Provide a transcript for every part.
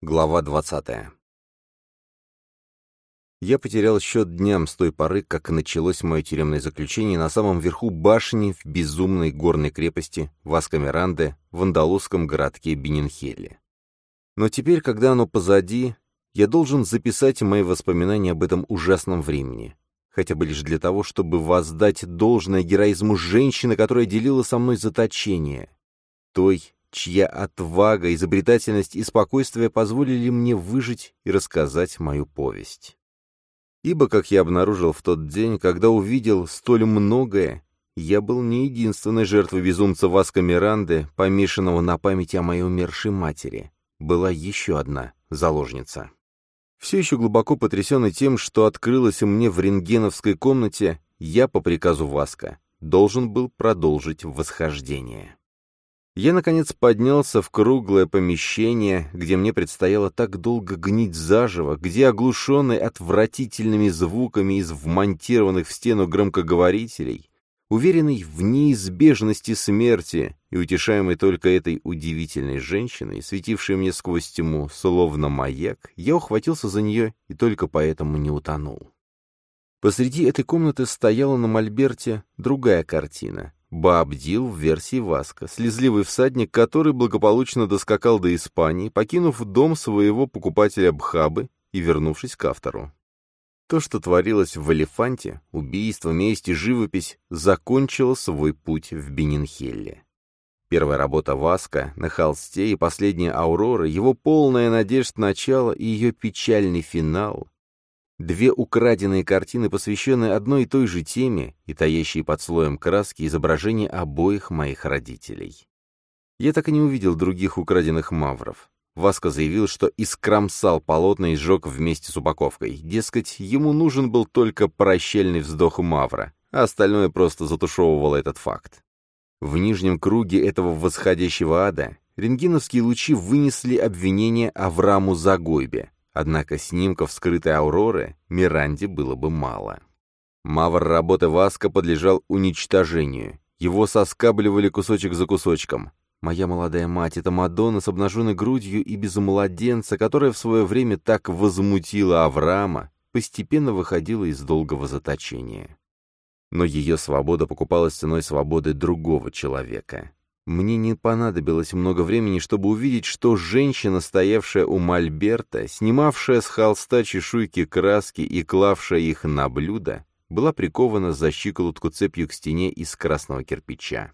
Глава 20. Я потерял счет дням с той поры, как началось мое тюремное заключение на самом верху башни в безумной горной крепости Васкамеранде в андалузском городке Бенинхелле. Но теперь, когда оно позади, я должен записать мои воспоминания об этом ужасном времени, хотя бы лишь для того, чтобы воздать должное героизму женщины, которая делила со мной заточение, той, чья отвага, изобретательность и спокойствие позволили мне выжить и рассказать мою повесть. Ибо, как я обнаружил в тот день, когда увидел столь многое, я был не единственной жертвой безумца Васка Миранды, помешанного на памяти о моей умершей матери. Была еще одна заложница. Все еще глубоко потрясенный тем, что открылось мне в рентгеновской комнате, я, по приказу Васка, должен был продолжить восхождение. Я, наконец, поднялся в круглое помещение, где мне предстояло так долго гнить заживо, где, оглушенный отвратительными звуками из вмонтированных в стену громкоговорителей, уверенный в неизбежности смерти и утешаемый только этой удивительной женщиной, светившей мне сквозь тьму, словно маяк, я ухватился за нее и только поэтому не утонул. Посреди этой комнаты стояла на мольберте другая картина, Баабдил в версии Васка, слезливый всадник, который благополучно доскакал до Испании, покинув дом своего покупателя Бхабы и вернувшись к автору. То, что творилось в Элефанте, убийство, месть и живопись, закончило свой путь в Бенинхелле. Первая работа Васка на холсте и последняя Аурора, его полная надежд начала и ее печальный финал Две украденные картины, посвященные одной и той же теме и таящие под слоем краски изображения обоих моих родителей. Я так и не увидел других украденных мавров. Васко заявил, что искромсал полотна и сжег вместе с упаковкой. Дескать, ему нужен был только прощальный вздох мавра, а остальное просто затушевывало этот факт. В нижнем круге этого восходящего ада рентгеновские лучи вынесли обвинение Авраму Загойбе, Однако снимков скрытой ауроры Миранде было бы мало. Мавр работы Васка подлежал уничтожению. Его соскабливали кусочек за кусочком. Моя молодая мать — это Мадонна с обнаженной грудью и без младенца, которая в свое время так возмутила Авраама, постепенно выходила из долгого заточения. Но ее свобода покупалась ценой свободы другого человека. Мне не понадобилось много времени, чтобы увидеть, что женщина, стоявшая у мольберта, снимавшая с холста чешуйки краски и клавшая их на блюдо, была прикована за щиколотку цепью к стене из красного кирпича.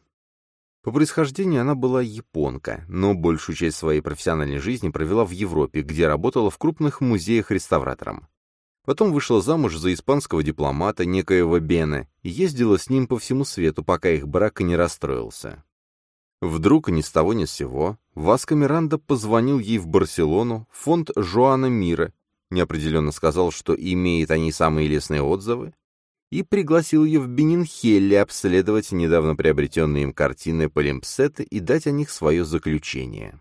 По происхождению она была японка, но большую часть своей профессиональной жизни провела в Европе, где работала в крупных музеях реставратором. Потом вышла замуж за испанского дипломата, некоего Бена, и ездила с ним по всему свету, пока их брак не расстроился. Вдруг ни с того ни с сего Васко Миранда позвонил ей в Барселону, фонд Жоана Мира, неопределенно сказал, что имеет о ней самые лестные отзывы, и пригласил ее в Бенинхелле обследовать недавно приобретенные им картины Полимпсета и дать о них свое заключение.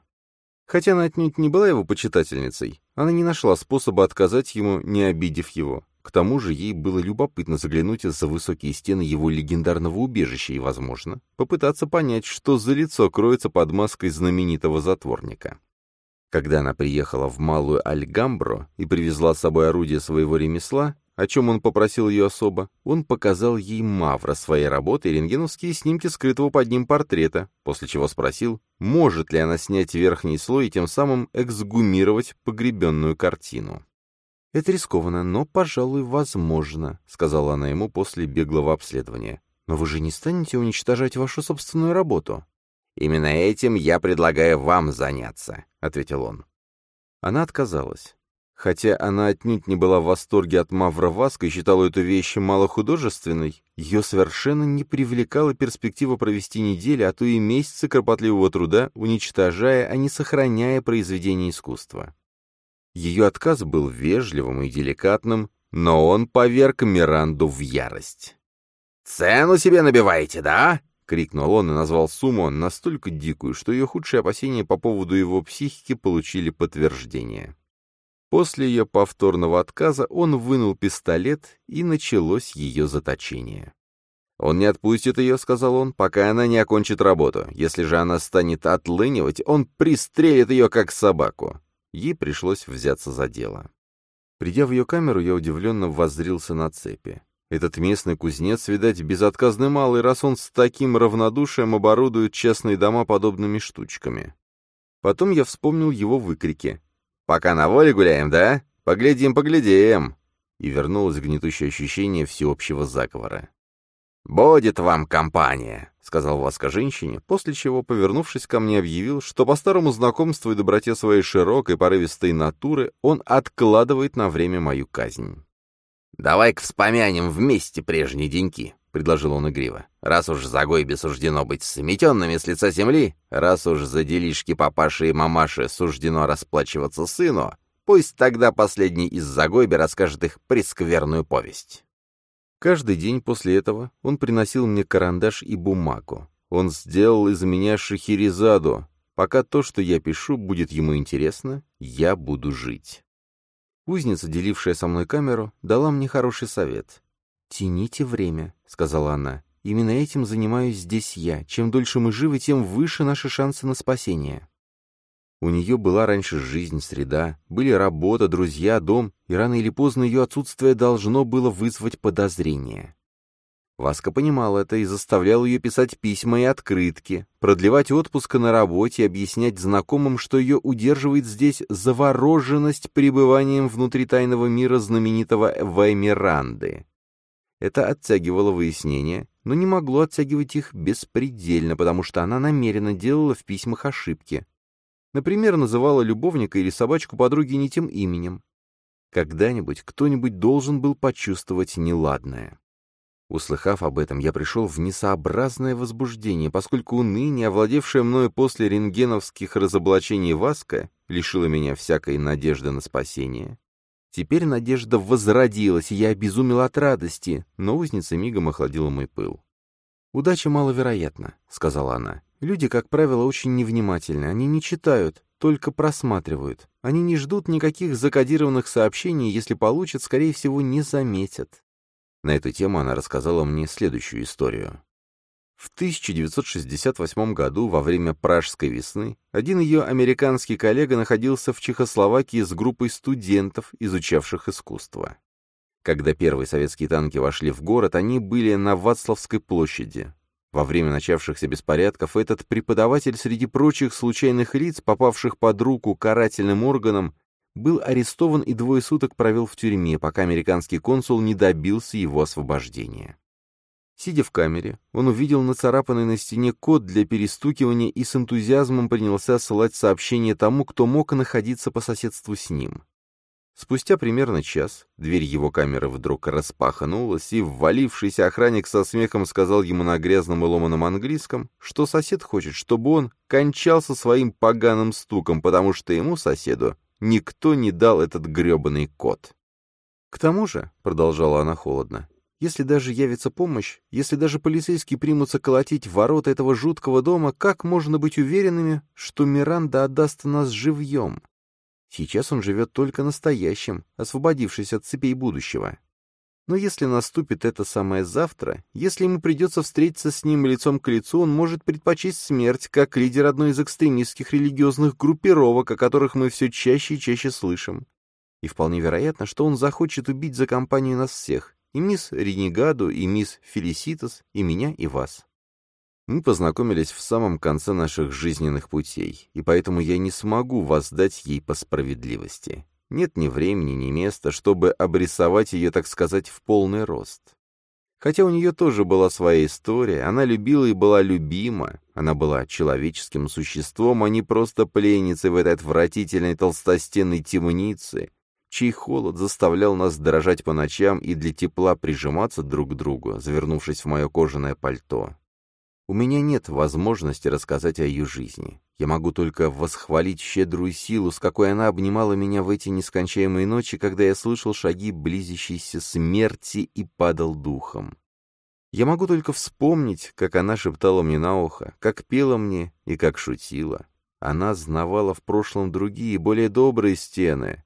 Хотя она отнюдь не была его почитательницей, она не нашла способа отказать ему, не обидев его. К тому же ей было любопытно заглянуть за высокие стены его легендарного убежища и, возможно, попытаться понять, что за лицо кроется под маской знаменитого затворника. Когда она приехала в Малую Альгамбро и привезла с собой орудие своего ремесла, о чем он попросил ее особо, он показал ей мавра своей работы и рентгеновские снимки скрытого под ним портрета, после чего спросил, может ли она снять верхний слой и тем самым эксгумировать погребенную картину. «Это рискованно, но, пожалуй, возможно», — сказала она ему после беглого обследования. «Но вы же не станете уничтожать вашу собственную работу?» «Именно этим я предлагаю вам заняться», — ответил он. Она отказалась. Хотя она отнюдь не была в восторге от Мавра Васка и считала эту вещь малохудожественной, ее совершенно не привлекала перспектива провести недели, а то и месяцы кропотливого труда, уничтожая, а не сохраняя произведение искусства. Ее отказ был вежливым и деликатным, но он поверг Миранду в ярость. «Цену себе набиваете, да?» — крикнул он и назвал сумму настолько дикую, что ее худшие опасения по поводу его психики получили подтверждение. После ее повторного отказа он вынул пистолет, и началось ее заточение. «Он не отпустит ее», — сказал он, — «пока она не окончит работу. Если же она станет отлынивать, он пристрелит ее, как собаку. Ей пришлось взяться за дело. Придя в ее камеру, я удивленно воззрился на цепи. Этот местный кузнец, видать, безотказный малый, раз он с таким равнодушием оборудует частные дома подобными штучками. Потом я вспомнил его выкрики. «Пока на воле гуляем, да? Поглядим, поглядим!» И вернулось гнетущее ощущение всеобщего заговора. «Будет вам компания», — сказал Васка женщине, после чего, повернувшись ко мне, объявил, что по старому знакомству и доброте своей широкой порывистой натуры он откладывает на время мою казнь. «Давай-ка вспомянем вместе прежние деньки», — предложил он игриво. «Раз уж за Гойбе суждено быть сметенными с лица земли, раз уж за делишки папаши и мамаши суждено расплачиваться сыну, пусть тогда последний из Загойби расскажет их прескверную повесть». Каждый день после этого он приносил мне карандаш и бумагу. Он сделал из меня шахерезаду. Пока то, что я пишу, будет ему интересно, я буду жить. Узница, делившая со мной камеру, дала мне хороший совет. «Тяните время», — сказала она. «Именно этим занимаюсь здесь я. Чем дольше мы живы, тем выше наши шансы на спасение». У нее была раньше жизнь, среда, были работа, друзья, дом, и рано или поздно ее отсутствие должно было вызвать подозрение. Васка понимал это и заставлял ее писать письма и открытки, продлевать отпуск на работе и объяснять знакомым, что ее удерживает здесь завороженность пребыванием внутри тайного мира знаменитого Ваймиранды. Это оттягивало выяснения, но не могло оттягивать их беспредельно, потому что она намеренно делала в письмах ошибки, Например, называла любовника или собачку подруги не тем именем. Когда-нибудь кто-нибудь должен был почувствовать неладное. Услыхав об этом, я пришел в несообразное возбуждение, поскольку уныние, овладевшее мною после рентгеновских разоблачений Васка, лишило меня всякой надежды на спасение. Теперь надежда возродилась, и я обезумел от радости, но узница мигом охладила мой пыл. «Удача маловероятна», — сказала она. Люди, как правило, очень невнимательны. Они не читают, только просматривают. Они не ждут никаких закодированных сообщений, если получат, скорее всего, не заметят. На эту тему она рассказала мне следующую историю. В 1968 году, во время Пражской весны, один ее американский коллега находился в Чехословакии с группой студентов, изучавших искусство. Когда первые советские танки вошли в город, они были на Вацлавской площади. Во время начавшихся беспорядков этот преподаватель среди прочих случайных лиц, попавших под руку карательным органам, был арестован и двое суток провел в тюрьме, пока американский консул не добился его освобождения. Сидя в камере, он увидел нацарапанный на стене код для перестукивания и с энтузиазмом принялся ссылать сообщение тому, кто мог находиться по соседству с ним. Спустя примерно час дверь его камеры вдруг распахнулась, и ввалившийся охранник со смехом сказал ему на грязном и ломаном английском, что сосед хочет, чтобы он кончался своим поганым стуком, потому что ему, соседу, никто не дал этот гребаный код. «К тому же», — продолжала она холодно, — «если даже явится помощь, если даже полицейские примутся колотить ворота этого жуткого дома, как можно быть уверенными, что Миранда отдаст нас живьем?» Сейчас он живет только настоящим, освободившись от цепей будущего. Но если наступит это самое завтра, если ему придется встретиться с ним лицом к лицу, он может предпочесть смерть, как лидер одной из экстремистских религиозных группировок, о которых мы все чаще и чаще слышим. И вполне вероятно, что он захочет убить за компанию нас всех, и мисс Ренегаду, и мисс Фелиситас, и меня, и вас. Мы познакомились в самом конце наших жизненных путей, и поэтому я не смогу воздать ей по справедливости. Нет ни времени, ни места, чтобы обрисовать ее, так сказать, в полный рост. Хотя у нее тоже была своя история, она любила и была любима, она была человеческим существом, а не просто пленницей в этой отвратительной толстостенной темнице, чей холод заставлял нас дрожать по ночам и для тепла прижиматься друг к другу, завернувшись в мое кожаное пальто. У меня нет возможности рассказать о ее жизни. Я могу только восхвалить щедрую силу, с какой она обнимала меня в эти нескончаемые ночи, когда я слышал шаги близящейся смерти и падал духом. Я могу только вспомнить, как она шептала мне на ухо, как пела мне и как шутила. Она знавала в прошлом другие, более добрые стены,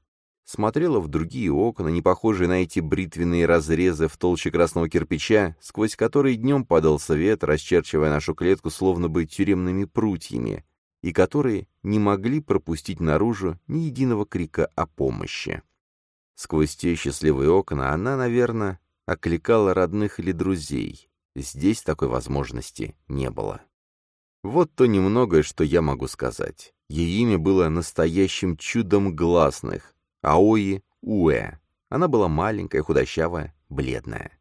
смотрела в другие окна, не похожие на эти бритвенные разрезы в толще красного кирпича, сквозь которые днем падал свет, расчерчивая нашу клетку словно бы тюремными прутьями, и которые не могли пропустить наружу ни единого крика о помощи. Сквозь те счастливые окна она, наверное, окликала родных или друзей. Здесь такой возможности не было. Вот то немногое, что я могу сказать. Ее имя было настоящим чудом гласных — Аои Уэ. Она была маленькая, худощавая, бледная.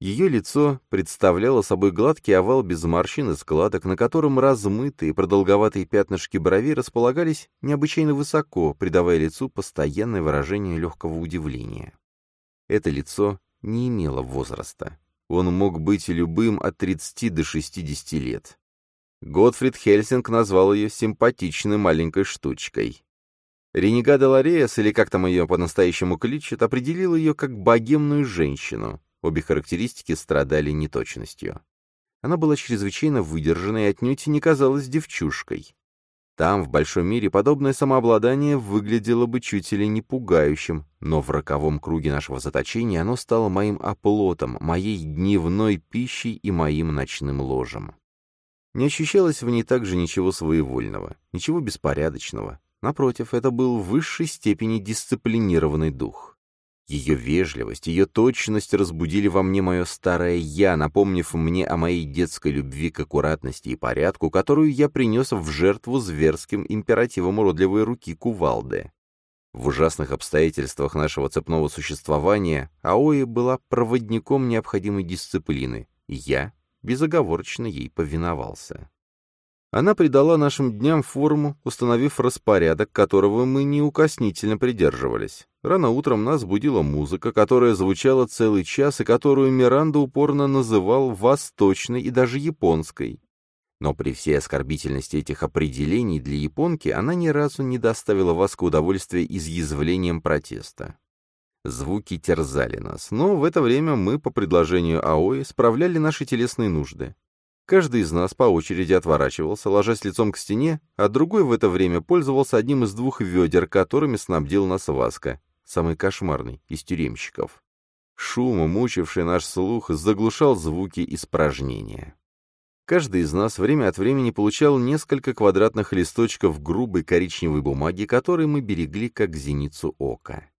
Ее лицо представляло собой гладкий овал без морщин и складок, на котором размытые продолговатые пятнышки бровей располагались необычайно высоко, придавая лицу постоянное выражение легкого удивления. Это лицо не имело возраста. Он мог быть любым от 30 до 60 лет. Готфрид Хельсинг назвал ее симпатичной маленькой штучкой. Ренегада Лареас, или как там ее по-настоящему кличут, определил ее как богемную женщину. Обе характеристики страдали неточностью. Она была чрезвычайно выдержанной и отнюдь не казалась девчушкой. Там, в большом мире, подобное самообладание выглядело бы чуть ли не пугающим, но в роковом круге нашего заточения оно стало моим оплотом, моей дневной пищей и моим ночным ложем. Не ощущалось в ней также ничего своевольного, ничего беспорядочного. Напротив, это был в высшей степени дисциплинированный дух. Ее вежливость, ее точность разбудили во мне мое старое «я», напомнив мне о моей детской любви к аккуратности и порядку, которую я принес в жертву зверским императивом уродливой руки кувалды. В ужасных обстоятельствах нашего цепного существования Аои была проводником необходимой дисциплины, и я безоговорочно ей повиновался. Она придала нашим дням форму, установив распорядок, которого мы неукоснительно придерживались. Рано утром нас будила музыка, которая звучала целый час и которую Миранда упорно называл «восточной» и даже «японской». Но при всей оскорбительности этих определений для японки она ни разу не доставила Васку удовольствия изъязвлением протеста. Звуки терзали нас, но в это время мы, по предложению Аои, справляли наши телесные нужды. Каждый из нас по очереди отворачивался, ложась лицом к стене, а другой в это время пользовался одним из двух ведер, которыми снабдил нас Васка, самый кошмарный из тюремщиков. Шум, мучивший наш слух, заглушал звуки испражнения. Каждый из нас время от времени получал несколько квадратных листочков грубой коричневой бумаги, которые мы берегли как зеницу ока.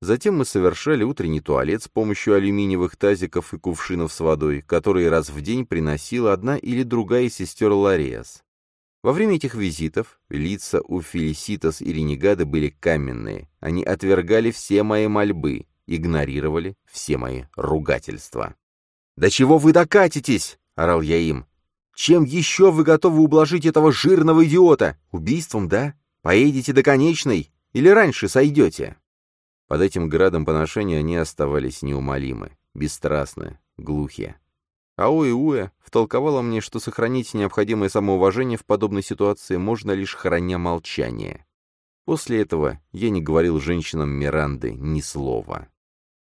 Затем мы совершали утренний туалет с помощью алюминиевых тазиков и кувшинов с водой, которые раз в день приносила одна или другая сестер Лариас. Во время этих визитов лица у Фелиситас и Ренегады были каменные. Они отвергали все мои мольбы, игнорировали все мои ругательства. «Да чего вы докатитесь?» — орал я им. «Чем еще вы готовы ублажить этого жирного идиота? Убийством, да? Поедете до конечной? Или раньше сойдете?» Под этим градом поношения они оставались неумолимы, бесстрастны, глухие. Аои Уэ втолковала мне, что сохранить необходимое самоуважение в подобной ситуации можно лишь храня молчание. После этого я не говорил женщинам Миранды ни слова.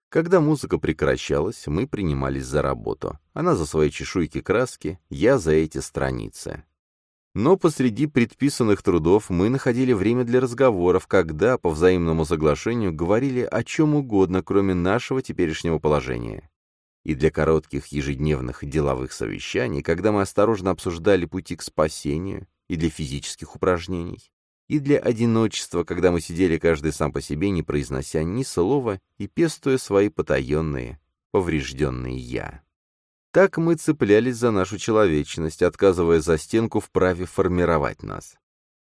Когда музыка прекращалась, мы принимались за работу. Она за свои чешуйки краски, я за эти страницы. Но посреди предписанных трудов мы находили время для разговоров, когда, по взаимному соглашению, говорили о чем угодно, кроме нашего теперешнего положения. И для коротких ежедневных деловых совещаний, когда мы осторожно обсуждали пути к спасению, и для физических упражнений, и для одиночества, когда мы сидели каждый сам по себе, не произнося ни слова и пестуя свои потаенные, поврежденные «я». Так мы цеплялись за нашу человечность, отказывая за стенку в праве формировать нас.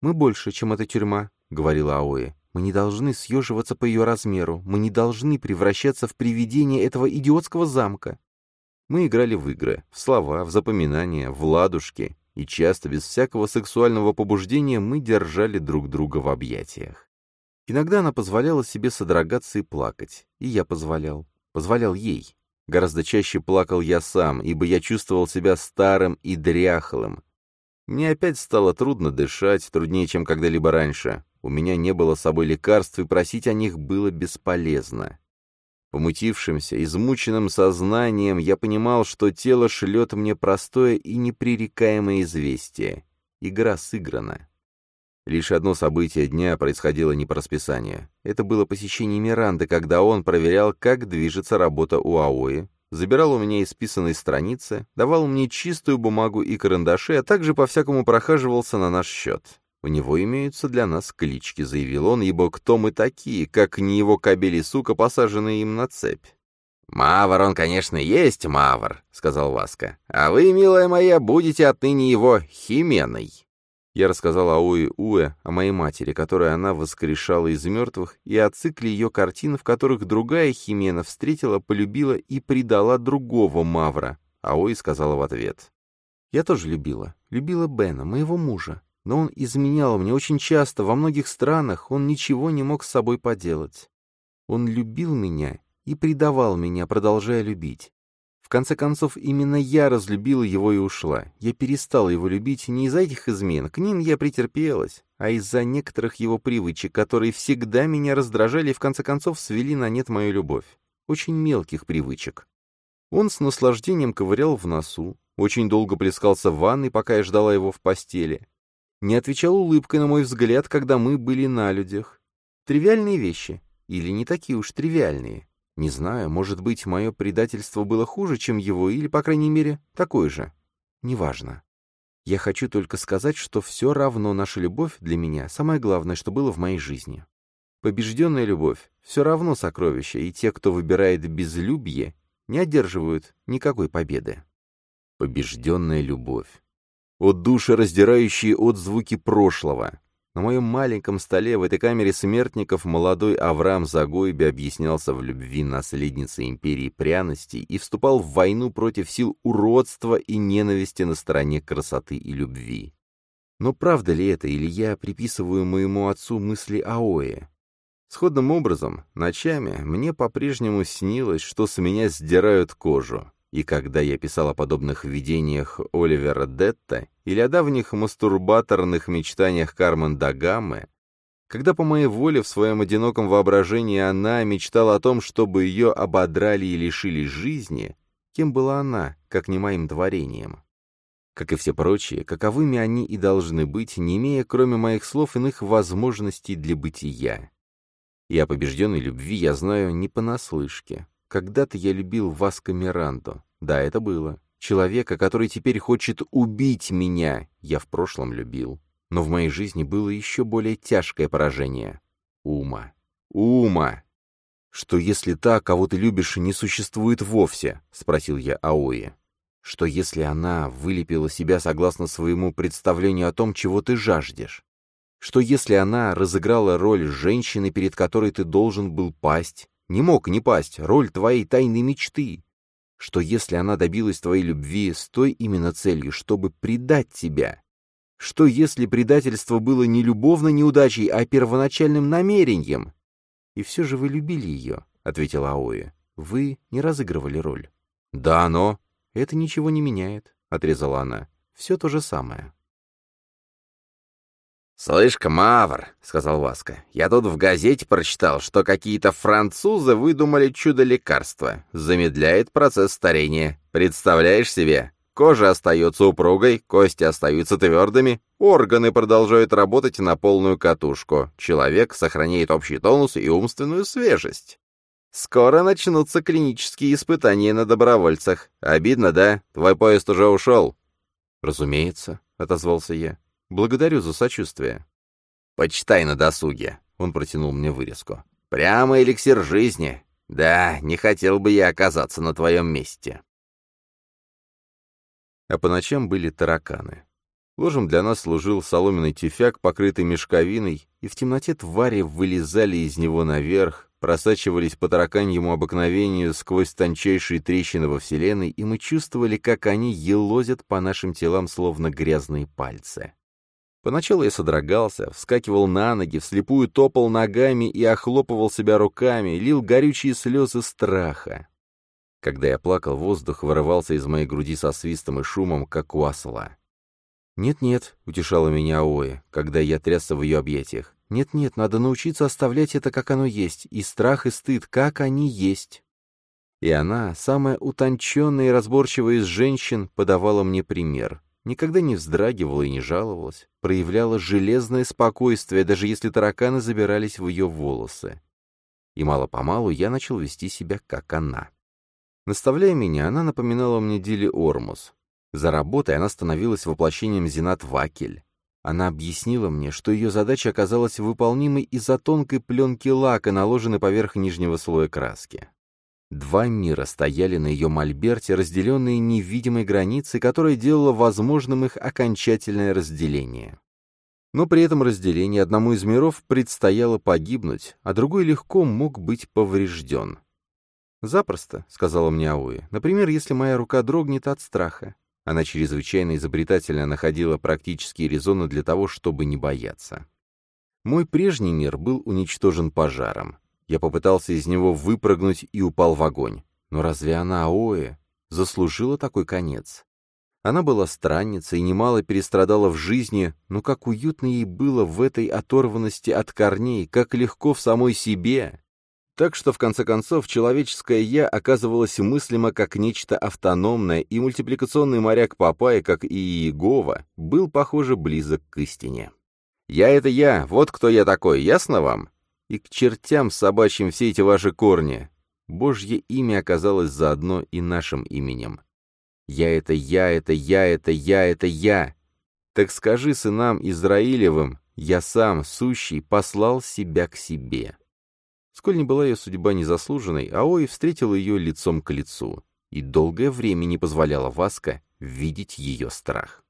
«Мы больше, чем эта тюрьма», — говорила Аои. «Мы не должны съеживаться по ее размеру, мы не должны превращаться в привидение этого идиотского замка». Мы играли в игры, в слова, в запоминания, в ладушки, и часто, без всякого сексуального побуждения, мы держали друг друга в объятиях. Иногда она позволяла себе содрогаться и плакать, и я позволял. Позволял ей. Гораздо чаще плакал я сам, ибо я чувствовал себя старым и дряхлым. Мне опять стало трудно дышать, труднее, чем когда-либо раньше. У меня не было с собой лекарств, и просить о них было бесполезно. Помутившимся, измученным сознанием я понимал, что тело шлет мне простое и непререкаемое известие. Игра сыграна. Лишь одно событие дня происходило не по расписанию. Это было посещение Миранды, когда он проверял, как движется работа у Аои, забирал у меня исписанные страницы, давал мне чистую бумагу и карандаши, а также по-всякому прохаживался на наш счет. «У него имеются для нас клички», — заявил он, ибо кто мы такие, как не его кобели сука, посаженные им на цепь. «Мавр он, конечно, есть Мавр», — сказал Васка. «А вы, милая моя, будете отныне его Хименой». Я рассказал Ауи Уэ о моей матери, которую она воскрешала из мертвых, и о цикле ее картин, в которых другая Химена встретила, полюбила и предала другого Мавра. Ауи сказала в ответ. «Я тоже любила. Любила Бена, моего мужа. Но он изменял мне очень часто, во многих странах он ничего не мог с собой поделать. Он любил меня и предавал меня, продолжая любить. В конце концов, именно я разлюбила его и ушла. Я перестала его любить не из-за этих измен, к ним я претерпелась, а из-за некоторых его привычек, которые всегда меня раздражали и в конце концов свели на нет мою любовь. Очень мелких привычек. Он с наслаждением ковырял в носу, очень долго плескался в ванной, пока я ждала его в постели. Не отвечал улыбкой на мой взгляд, когда мы были на людях. Тривиальные вещи. Или не такие уж тривиальные. Не знаю, может быть, мое предательство было хуже, чем его, или, по крайней мере, такое же. Неважно. Я хочу только сказать, что все равно наша любовь для меня самое главное, что было в моей жизни. Побежденная любовь — все равно сокровище, и те, кто выбирает безлюбье, не одерживают никакой победы. Побежденная любовь. О душераздирающие отзвуки прошлого, на моем маленьком столе в этой камере смертников молодой Авраам Загойби объяснялся в любви наследницы империи пряностей и вступал в войну против сил уродства и ненависти на стороне красоты и любви. Но правда ли это, или я приписываю моему отцу мысли Аоэ? Сходным образом, ночами мне по-прежнему снилось, что с меня сдирают кожу. И когда я писал о подобных видениях Оливера Детта или о давних мастурбаторных мечтаниях Кармен Дагамы, когда по моей воле в своем одиноком воображении она мечтала о том, чтобы ее ободрали и лишили жизни, кем была она, как не моим творением? Как и все прочие, каковыми они и должны быть, не имея, кроме моих слов, иных возможностей для бытия. И о побежденной любви я знаю не понаслышке. Когда-то я любил Васко Миранду. Да, это было. Человека, который теперь хочет убить меня, я в прошлом любил. Но в моей жизни было еще более тяжкое поражение. Ума. Ума! «Что если та, кого ты любишь, не существует вовсе?» — спросил я Аои. «Что если она вылепила себя согласно своему представлению о том, чего ты жаждешь? Что если она разыграла роль женщины, перед которой ты должен был пасть, не мог не пасть, роль твоей тайной мечты. Что если она добилась твоей любви с той именно целью, чтобы предать тебя? Что если предательство было не любовной неудачей, а первоначальным намерением? И все же вы любили ее, — ответила Аои. Вы не разыгрывали роль. Да, но... Это ничего не меняет, — отрезала она. Все то же самое. «Слышь-ка, Мавр», — сказал Васка, — «я тут в газете прочитал, что какие-то французы выдумали чудо-лекарство. Замедляет процесс старения. Представляешь себе? Кожа остается упругой, кости остаются твердыми, органы продолжают работать на полную катушку. Человек сохраняет общий тонус и умственную свежесть. Скоро начнутся клинические испытания на добровольцах. Обидно, да? Твой поезд уже ушел». «Разумеется», — отозвался я. Благодарю за сочувствие. Почитай на досуге. Он протянул мне вырезку. Прямо эликсир жизни. Да, не хотел бы я оказаться на твоем месте. А по ночам были тараканы. Ложем для нас служил соломенный тюфяк, покрытый мешковиной, и в темноте твари вылезали из него наверх, просачивались по тараканьему обыкновению сквозь тончайшие трещины во Вселенной, и мы чувствовали, как они елозят по нашим телам, словно грязные пальцы. Поначалу я содрогался, вскакивал на ноги, вслепую топал ногами и охлопывал себя руками, лил горючие слезы страха. Когда я плакал, воздух вырывался из моей груди со свистом и шумом, как у осла. «Нет-нет», — утешала меня Аоя, когда я трясся в ее объятиях. «Нет-нет, надо научиться оставлять это, как оно есть, и страх, и стыд, как они есть». И она, самая утонченная и разборчивая из женщин, подавала мне пример никогда не вздрагивала и не жаловалась, проявляла железное спокойствие, даже если тараканы забирались в ее волосы. И мало-помалу я начал вести себя, как она. Наставляя меня, она напоминала мне Дили Ормус. За работой она становилась воплощением Зинат Вакель. Она объяснила мне, что ее задача оказалась выполнимой из-за тонкой пленки лака, наложенной поверх нижнего слоя краски. Два мира стояли на ее мольберте, разделенные невидимой границей, которая делала возможным их окончательное разделение. Но при этом разделении одному из миров предстояло погибнуть, а другой легко мог быть поврежден. «Запросто», — сказала мне Ауи. «Например, если моя рука дрогнет от страха». Она чрезвычайно изобретательно находила практические резоны для того, чтобы не бояться. Мой прежний мир был уничтожен пожаром. Я попытался из него выпрыгнуть и упал в огонь. Но разве она, Аоэ, заслужила такой конец? Она была странницей и немало перестрадала в жизни, но как уютно ей было в этой оторванности от корней, как легко в самой себе. Так что, в конце концов, человеческое «я» оказывалось мыслимо как нечто автономное, и мультипликационный моряк Папай, как и Иегова, был, похоже, близок к истине. «Я — это я, вот кто я такой, ясно вам?» И к чертям собачьим все эти ваши корни. Божье имя оказалось заодно и нашим именем. «Я — это я, это я, это я, это я!» Так скажи сынам Израилевым, я сам, сущий, послал себя к себе. Сколь не была ее судьба незаслуженной, Аои встретил ее лицом к лицу, и долгое время не позволяла Васка видеть ее страх.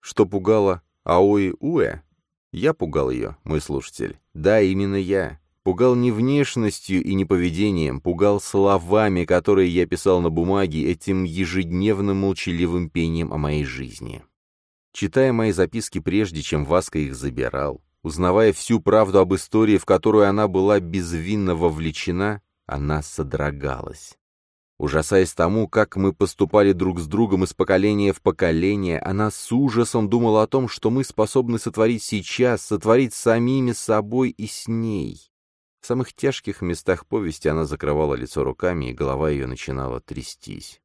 Что пугало Аои Уэ? Я пугал ее, мой слушатель. Да, именно я. Пугал не внешностью и не поведением, пугал словами, которые я писал на бумаге этим ежедневным молчаливым пением о моей жизни. Читая мои записки прежде, чем Васка их забирал, Узнавая всю правду об истории, в которую она была безвинно вовлечена, она содрогалась. Ужасаясь тому, как мы поступали друг с другом из поколения в поколение, она с ужасом думала о том, что мы способны сотворить сейчас, сотворить самими собой и с ней. В самых тяжких местах повести она закрывала лицо руками, и голова ее начинала трястись.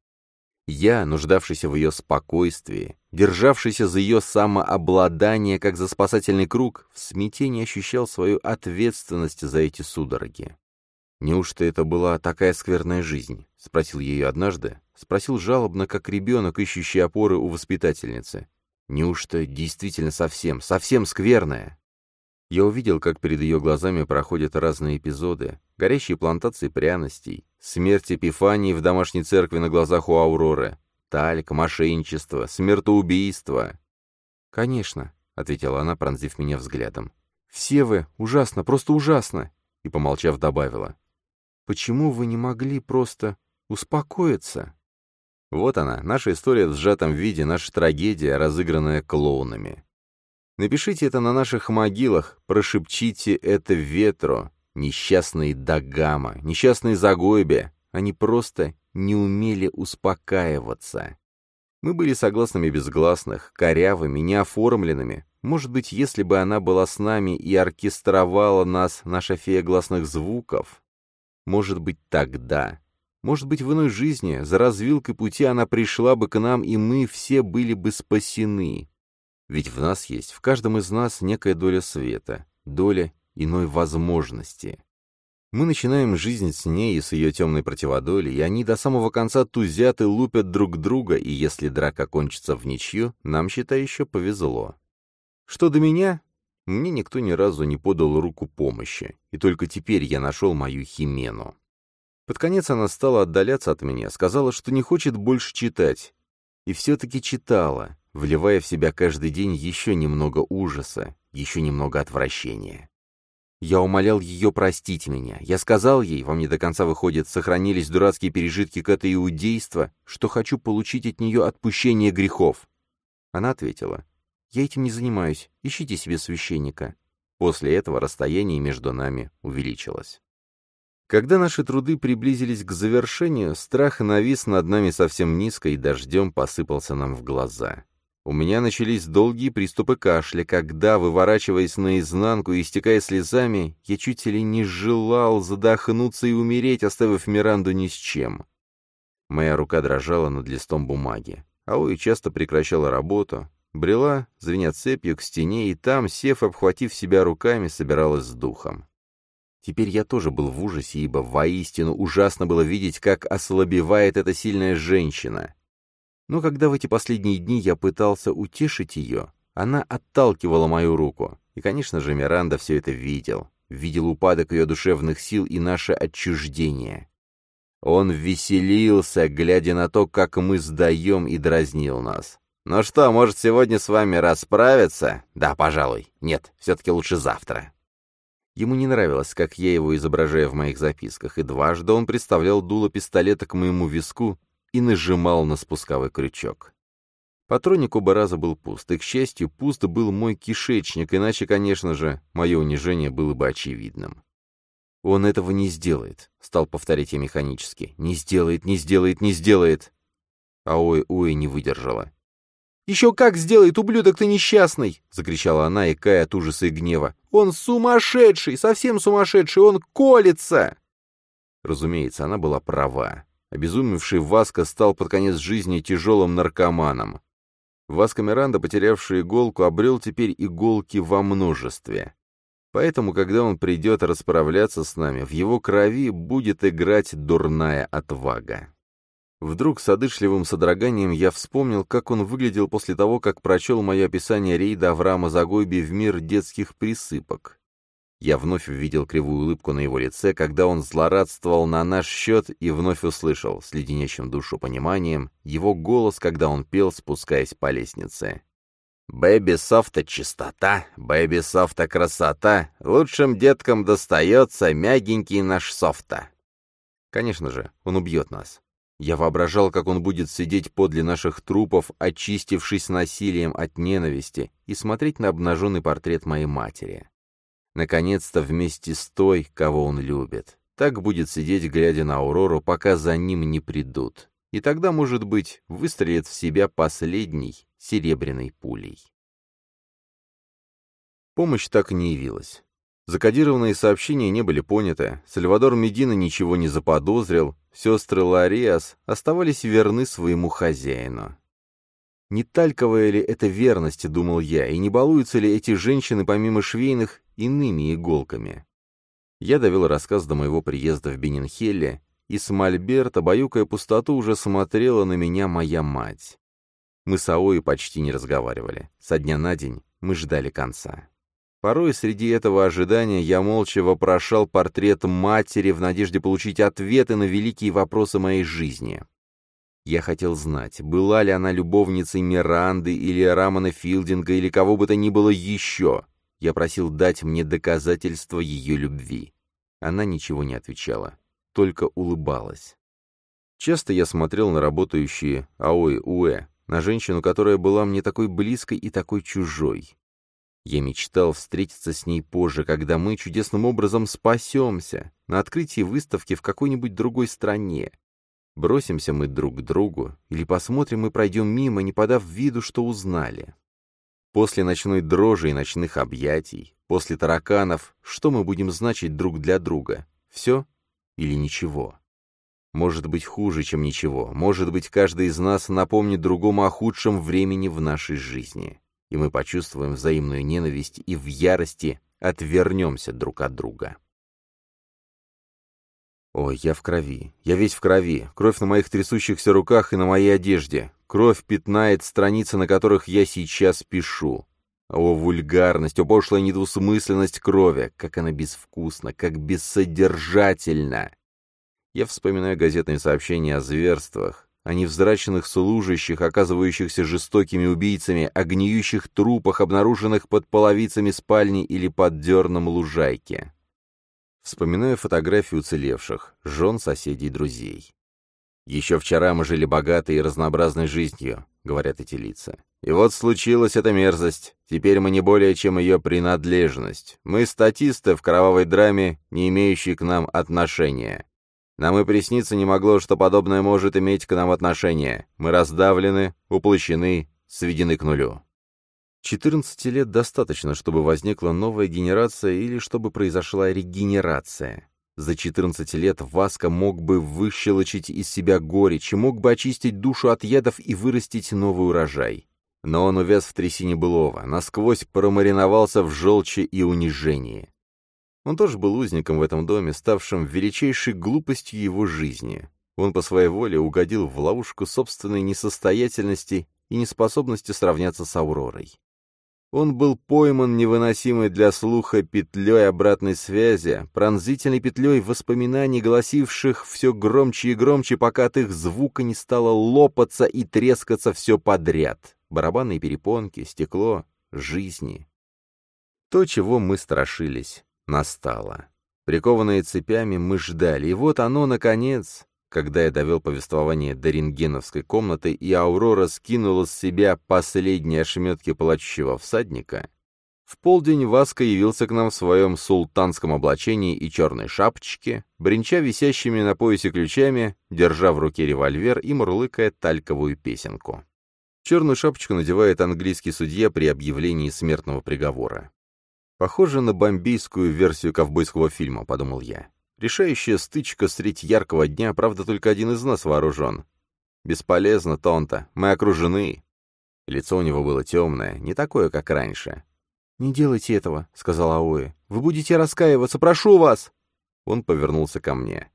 Я, нуждавшийся в ее спокойствии, державшийся за ее самообладание, как за спасательный круг, в смятении ощущал свою ответственность за эти судороги. «Неужто это была такая скверная жизнь?» — спросил ее однажды. Спросил жалобно, как ребенок, ищущий опоры у воспитательницы. «Неужто действительно совсем, совсем скверная?» Я увидел, как перед ее глазами проходят разные эпизоды, горящие плантации пряностей, смерть Эпифании в домашней церкви на глазах у Ауроры, тальк, мошенничество, смертоубийство. «Конечно», — ответила она, пронзив меня взглядом. «Все вы ужасно, просто ужасно!» И, помолчав, добавила. «Почему вы не могли просто успокоиться?» Вот она, наша история в сжатом виде, наша трагедия, разыгранная клоунами. Напишите это на наших могилах, прошепчите это ветру. Несчастные Дагама, несчастные Загойбе, они просто не умели успокаиваться. Мы были согласными безгласных, корявыми, неоформленными. Может быть, если бы она была с нами и оркестровала нас, наша фея гласных звуков? Может быть, тогда. Может быть, в иной жизни, за развилкой пути она пришла бы к нам, и мы все были бы спасены. Ведь в нас есть, в каждом из нас некая доля света, доля иной возможности. Мы начинаем жизнь с ней и с ее темной противодолей, и они до самого конца тузят и лупят друг друга, и если драка кончится в ничью, нам, считай, еще повезло. Что до меня, мне никто ни разу не подал руку помощи, и только теперь я нашел мою Химену. Под конец она стала отдаляться от меня, сказала, что не хочет больше читать. И все-таки читала, вливая в себя каждый день еще немного ужаса, еще немного отвращения. Я умолял ее простить меня. Я сказал ей, вам не до конца выходит, сохранились дурацкие пережитки к этой иудейства, что хочу получить от нее отпущение грехов. Она ответила, я этим не занимаюсь, ищите себе священника. После этого расстояние между нами увеличилось. Когда наши труды приблизились к завершению, страх навис над нами совсем низко и дождем посыпался нам в глаза. У меня начались долгие приступы кашля, когда, выворачиваясь наизнанку и истекая слезами, я чуть ли не желал задохнуться и умереть, оставив Миранду ни с чем. Моя рука дрожала над листом бумаги. Аои часто прекращала работу, брела, звеня цепью, к стене, и там, сев, обхватив себя руками, собиралась с духом. Теперь я тоже был в ужасе, ибо воистину ужасно было видеть, как ослабевает эта сильная женщина. Но когда в эти последние дни я пытался утешить ее, она отталкивала мою руку. И, конечно же, Миранда все это видел. Видел упадок ее душевных сил и наше отчуждение. Он веселился, глядя на то, как мы сдаем, и дразнил нас. «Ну что, может, сегодня с вами расправиться?» «Да, пожалуй. Нет, все-таки лучше завтра». Ему не нравилось, как я его изображаю в моих записках, и дважды он приставлял дуло пистолета к моему виску и нажимал на спусковой крючок. Патронник оба раза был пуст, и, к счастью, пуст был мой кишечник, иначе, конечно же, мое унижение было бы очевидным. «Он этого не сделает», — стал повторять я механически. «Не сделает, не сделает, не сделает». А ой-ой не выдержала. «Еще как сделает, ублюдок ты несчастный!» — закричала она, икая от ужаса и гнева. «Он сумасшедший, совсем сумасшедший, он колется!» Разумеется, она была права. Обезумевший Васка стал под конец жизни тяжелым наркоманом. Васка Миранда, потерявший иголку, обрел теперь иголки во множестве. Поэтому, когда он придет расправляться с нами, в его крови будет играть дурная отвага. Вдруг с одышливым содроганием я вспомнил, как он выглядел после того, как прочел мое описание рейда Авраама Загойби в мир детских присыпок. Я вновь увидел кривую улыбку на его лице, когда он злорадствовал на наш счет и вновь услышал, с леденящим душу пониманием, его голос, когда он пел, спускаясь по лестнице. «Бэби Софта чистота, Бэби Софта красота, лучшим деткам достается мягенький наш Софта». Конечно же, он убьет нас. Я воображал, как он будет сидеть подле наших трупов, очистившись насилием от ненависти, и смотреть на обнаженный портрет моей матери. Наконец-то вместе с той, кого он любит. Так будет сидеть, глядя на Аурору, пока за ним не придут. И тогда, может быть, выстрелит в себя последней серебряной пулей. Помощь так и не явилась. Закодированные сообщения не были поняты, Сальвадор Медина ничего не заподозрил, сестры Лариас оставались верны своему хозяину. Не тальковая ли это верность, думал я, и не балуются ли эти женщины, помимо швейных, иными иголками? Я довел рассказ до моего приезда в Бенинхелле, и с Мольберта, баюкая пустоту, уже смотрела на меня моя мать. Мы с Аоей почти не разговаривали. Со дня на день мы ждали конца. Порой среди этого ожидания я молча вопрошал портрет матери в надежде получить ответы на великие вопросы моей жизни. Я хотел знать, была ли она любовницей Миранды или Рамона Филдинга или кого бы то ни было еще. Я просил дать мне доказательства ее любви. Она ничего не отвечала, только улыбалась. Часто я смотрел на работающие Аой Уэ, на женщину, которая была мне такой близкой и такой чужой. Я мечтал встретиться с ней позже, когда мы чудесным образом спасемся, на открытии выставки в какой-нибудь другой стране, Бросимся мы друг к другу, или посмотрим и пройдем мимо, не подав виду, что узнали. После ночной дрожи и ночных объятий, после тараканов, что мы будем значить друг для друга? Все или ничего? Может быть хуже, чем ничего. Может быть, каждый из нас напомнит другому о худшем времени в нашей жизни. И мы почувствуем взаимную ненависть и в ярости отвернемся друг от друга. Ой, я в крови. Я весь в крови. Кровь на моих трясущихся руках и на моей одежде. Кровь пятнает страницы, на которых я сейчас пишу. О, вульгарность, о, пошлая недвусмысленность крови. Как она безвкусна, как бессодержательна. Я вспоминаю газетные сообщения о зверствах, о невзрачных служащих, оказывающихся жестокими убийцами, о гниющих трупах, обнаруженных под половицами спальни или под дерном лужайки. Вспоминаю фотографии уцелевших, жен, соседей, друзей. «Еще вчера мы жили богатой и разнообразной жизнью», — говорят эти лица. «И вот случилась эта мерзость. Теперь мы не более чем ее принадлежность. Мы статисты в кровавой драме, не имеющие к нам отношения. Нам и присниться не могло, что подобное может иметь к нам отношение. Мы раздавлены, уплощены, сведены к нулю». 14 лет достаточно, чтобы возникла новая генерация или чтобы произошла регенерация. За 14 лет Васка мог бы выщелочить из себя горечь, мог бы очистить душу от ядов и вырастить новый урожай. Но он увяз в трясине былого, насквозь промариновался в желчи и унижении. Он тоже был узником в этом доме, ставшим величайшей глупостью его жизни. Он по своей воле угодил в ловушку собственной несостоятельности и неспособности сравняться с Ауророй. Он был пойман невыносимой для слуха петлей обратной связи, пронзительной петлей воспоминаний, гласивших все громче и громче, пока от их звука не стало лопаться и трескаться все подряд. Барабанные перепонки, стекло, жизни. То, чего мы страшились, настало. Прикованные цепями, мы ждали, и вот оно, наконец, когда я довел повествование до рентгеновской комнаты, и Аурора скинула с себя последние ошметки плачущего всадника, в полдень Васка явился к нам в своем султанском облачении и черной шапочке, бренча висящими на поясе ключами, держа в руке револьвер и мурлыкая тальковую песенку. Черную шапочку надевает английский судья при объявлении смертного приговора. «Похоже на бомбейскую версию ковбойского фильма», — подумал я. Решающая стычка средь яркого дня, правда, только один из нас вооружен. Бесполезно, Тонта, мы окружены. Лицо у него было темное, не такое, как раньше. «Не делайте этого», — сказал Аои. «Вы будете раскаиваться, прошу вас!» Он повернулся ко мне.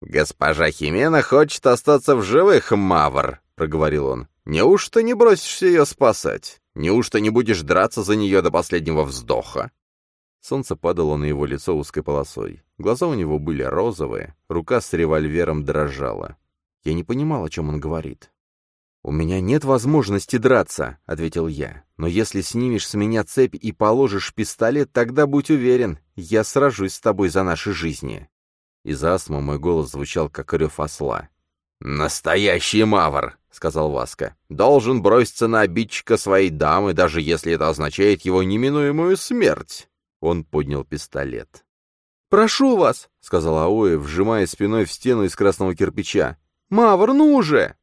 «Госпожа Химена хочет остаться в живых, Мавр», — проговорил он. «Неужто не бросишься ее спасать? Неужто не будешь драться за нее до последнего вздоха?» Солнце падало на его лицо узкой полосой. Глаза у него были розовые, рука с револьвером дрожала. Я не понимал, о чем он говорит. «У меня нет возможности драться», — ответил я. «Но если снимешь с меня цепь и положишь пистолет, тогда будь уверен, я сражусь с тобой за наши жизни». Из астмы мой голос звучал, как рев осла. «Настоящий мавр!» — сказал Васка. «Должен броситься на обидчика своей дамы, даже если это означает его неминуемую смерть». Он поднял пистолет. «Прошу вас!» — сказал Аоэ, вжимая спиной в стену из красного кирпича. «Мавр, ну уже!»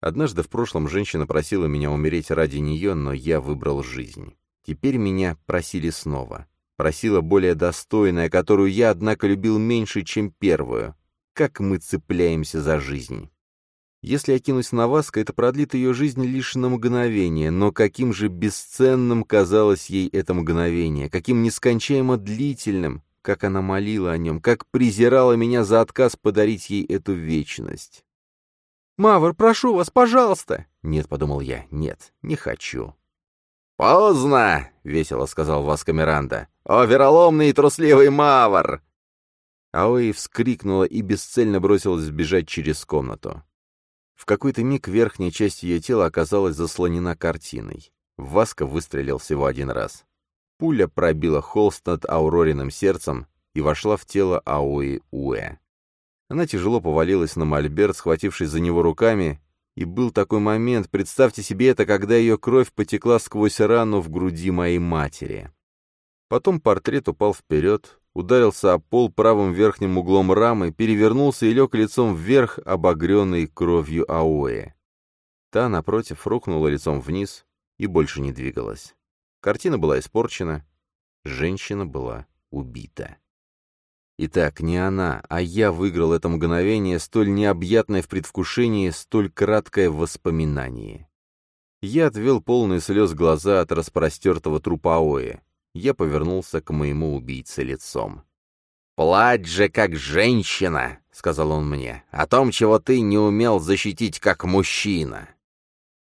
Однажды в прошлом женщина просила меня умереть ради нее, но я выбрал жизнь. Теперь меня просили снова. Просила более достойная, которую я, однако, любил меньше, чем первую. Как мы цепляемся за жизнь. Если я кинусь на Васка, это продлит ее жизнь лишь на мгновение, но каким же бесценным казалось ей это мгновение, каким нескончаемо длительным, как она молила о нем, как презирала меня за отказ подарить ей эту вечность. «Мавр, прошу вас, пожалуйста!» «Нет», — подумал я, — «нет, не хочу». «Поздно!» — весело сказал Васка Миранда. «О, вероломный и трусливый Мавр!» Аои вскрикнула и бесцельно бросилась бежать через комнату. В какой-то миг верхняя часть ее тела оказалась заслонена картиной. Васка выстрелил всего один раз. Пуля пробила холст над Аурориным сердцем и вошла в тело Аои Уэ. Она тяжело повалилась на мольберт, схватившись за него руками, и был такой момент, представьте себе это, когда ее кровь потекла сквозь рану в груди моей матери. Потом портрет упал вперед, ударился о пол правым верхним углом рамы, перевернулся и лег лицом вверх, обогренный кровью Аоэ. Та, напротив, рухнула лицом вниз и больше не двигалась. Картина была испорчена, женщина была убита. Итак, не она, а я выиграл это мгновение, столь необъятное в предвкушении, столь краткое в воспоминании. Я отвел полные слез глаза от распростертого трупа Аоэ я повернулся к моему убийце лицом. «Плачь же, как женщина!» — сказал он мне. «О том, чего ты не умел защитить, как мужчина!»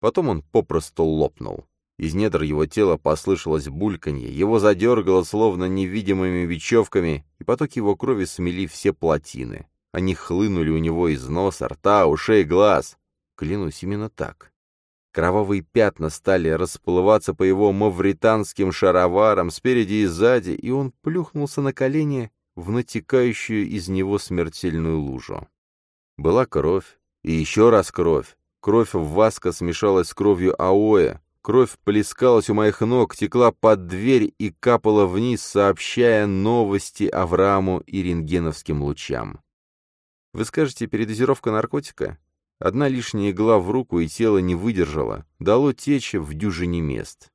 Потом он попросту лопнул. Из недр его тела послышалось бульканье, его задергало словно невидимыми бечевками, и потоки его крови смели все плотины. Они хлынули у него из носа, рта, ушей, глаз. Клянусь, именно так. Кровавые пятна стали расплываться по его мавританским шароварам спереди и сзади, и он плюхнулся на колени в натекающую из него смертельную лужу. Была кровь, и еще раз кровь. Кровь в Васка смешалась с кровью Аоэ, кровь плескалась у моих ног, текла под дверь и капала вниз, сообщая новости Аврааму и рентгеновским лучам. Вы скажете, передозировка наркотика? Одна лишняя игла в руку и тело не выдержало, дало течь в дюжине мест.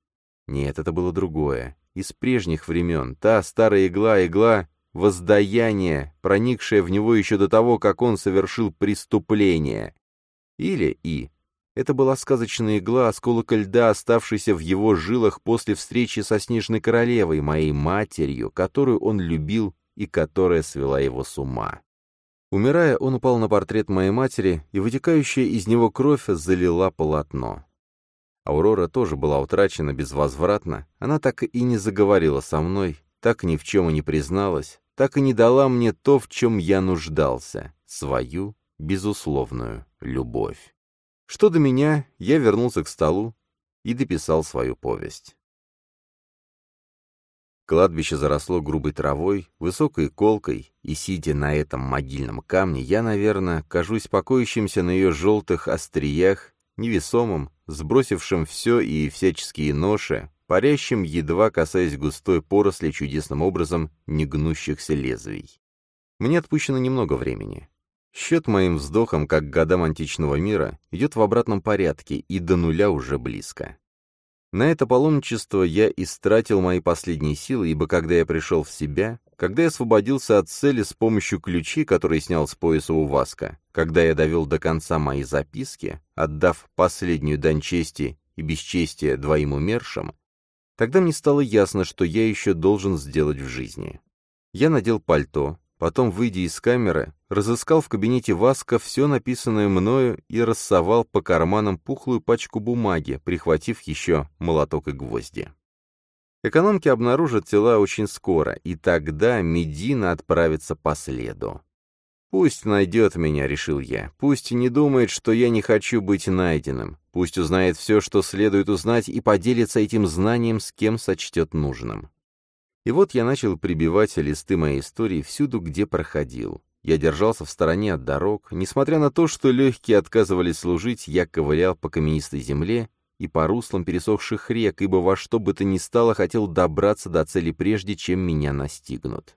Нет, это было другое. Из прежних времен. Та старая игла, игла воздаяния, проникшая в него еще до того, как он совершил преступление. Или и Это была сказочная игла, осколок льда, оставшийся в его жилах после встречи со Снежной Королевой, моей матерью, которую он любил и которая свела его с ума. Умирая, он упал на портрет моей матери, и вытекающая из него кровь залила полотно. Аурора тоже была утрачена безвозвратно, она так и не заговорила со мной, так ни в чем и не призналась, так и не дала мне то, в чем я нуждался, свою безусловную любовь. Что до меня, я вернулся к столу и дописал свою повесть. Кладбище заросло грубой травой, высокой колкой, и, сидя на этом могильном камне, я, наверное, кажусь покоящимся на ее желтых остриях, невесомым, сбросившим все и всяческие ноши, парящим, едва касаясь густой поросли чудесным образом негнущихся лезвий. Мне отпущено немного времени. Счет моим вздохом, как годам античного мира, идет в обратном порядке и до нуля уже близко. На это паломничество я истратил мои последние силы, ибо когда я пришел в себя, когда я освободился от цели с помощью ключей, которые снял с пояса у Васка, когда я довел до конца мои записки, отдав последнюю дань чести и бесчестия двоим умершим, тогда мне стало ясно, что я еще должен сделать в жизни. Я надел пальто, Потом, выйдя из камеры, разыскал в кабинете Васка все написанное мною и рассовал по карманам пухлую пачку бумаги, прихватив еще молоток и гвозди. Экономки обнаружат тела очень скоро, и тогда Медина отправится по следу. «Пусть найдет меня», — решил я. «Пусть не думает, что я не хочу быть найденным. Пусть узнает все, что следует узнать, и поделится этим знанием с кем сочтет нужным». И вот я начал прибивать листы моей истории всюду, где проходил. Я держался в стороне от дорог. Несмотря на то, что легкие отказывались служить, я ковылял по каменистой земле и по руслам пересохших рек, ибо во что бы то ни стало хотел добраться до цели прежде, чем меня настигнут.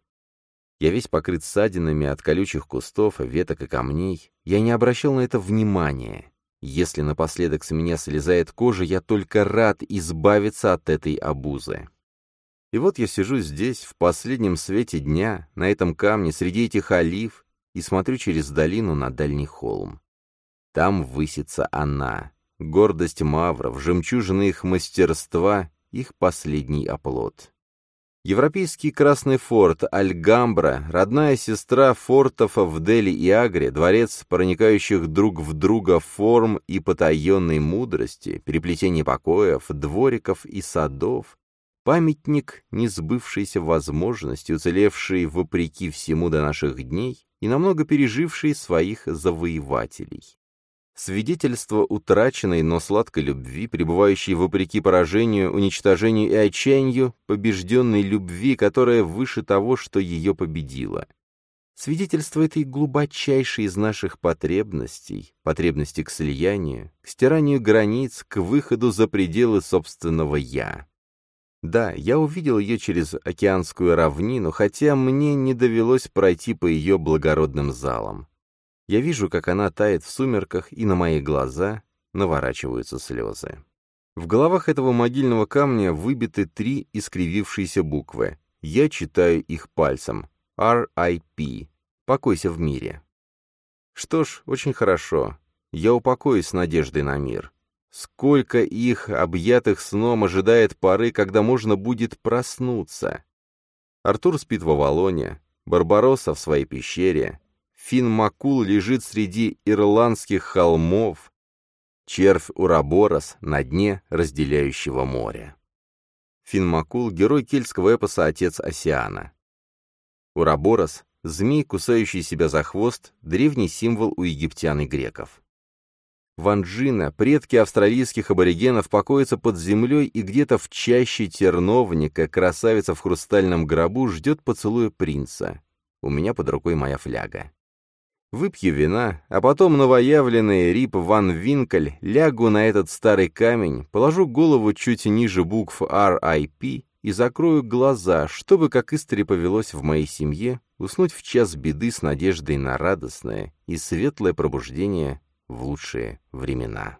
Я весь покрыт ссадинами от колючих кустов, веток и камней. Я не обращал на это внимания. Если напоследок с меня слезает кожа, я только рад избавиться от этой обузы. И вот я сижу здесь, в последнем свете дня, на этом камне, среди этих олив, и смотрю через долину на дальний холм. Там высится она, гордость мавров, жемчужина их мастерства, их последний оплот. Европейский Красный форт Альгамбра, родная сестра фортов в Дели и Агре, дворец проникающих друг в друга форм и потаенной мудрости, переплетение покоев, двориков и садов, Памятник несбывшейся возможности, уцелевший вопреки всему до наших дней и намного переживший своих завоевателей. Свидетельство утраченной, но сладкой любви, пребывающей вопреки поражению, уничтожению и отчаянию, побежденной любви, которая выше того, что ее победило. Свидетельство этой глубочайшей из наших потребностей, потребности к слиянию, к стиранию границ, к выходу за пределы собственного «я». Да, я увидел ее через океанскую равнину, хотя мне не довелось пройти по ее благородным залам. Я вижу, как она тает в сумерках, и на мои глаза наворачиваются слезы. В головах этого могильного камня выбиты три искривившиеся буквы. Я читаю их пальцем. R.I.P. Покойся в мире. Что ж, очень хорошо. Я упокоюсь с надеждой на мир. Сколько их, объятых сном, ожидает поры, когда можно будет проснуться? Артур спит в Авалоне, Барбаросса в своей пещере, Фин Макул лежит среди ирландских холмов, червь Ураборос на дне разделяющего моря. Фин Макул — герой кельтского эпоса «Отец Осиана». Ураборос — змей, кусающий себя за хвост, древний символ у египтян и греков. Ванжина, предки австралийских аборигенов, покоятся под землей, и где-то в чаще терновника красавица в хрустальном гробу ждет поцелуя принца. У меня под рукой моя фляга. Выпью вина, а потом новоявленный Рип Ван Винкель лягу на этот старый камень, положу голову чуть ниже букв R.I.P. и закрою глаза, чтобы, как истори повелось в моей семье, уснуть в час беды с надеждой на радостное и светлое пробуждение в лучшие времена.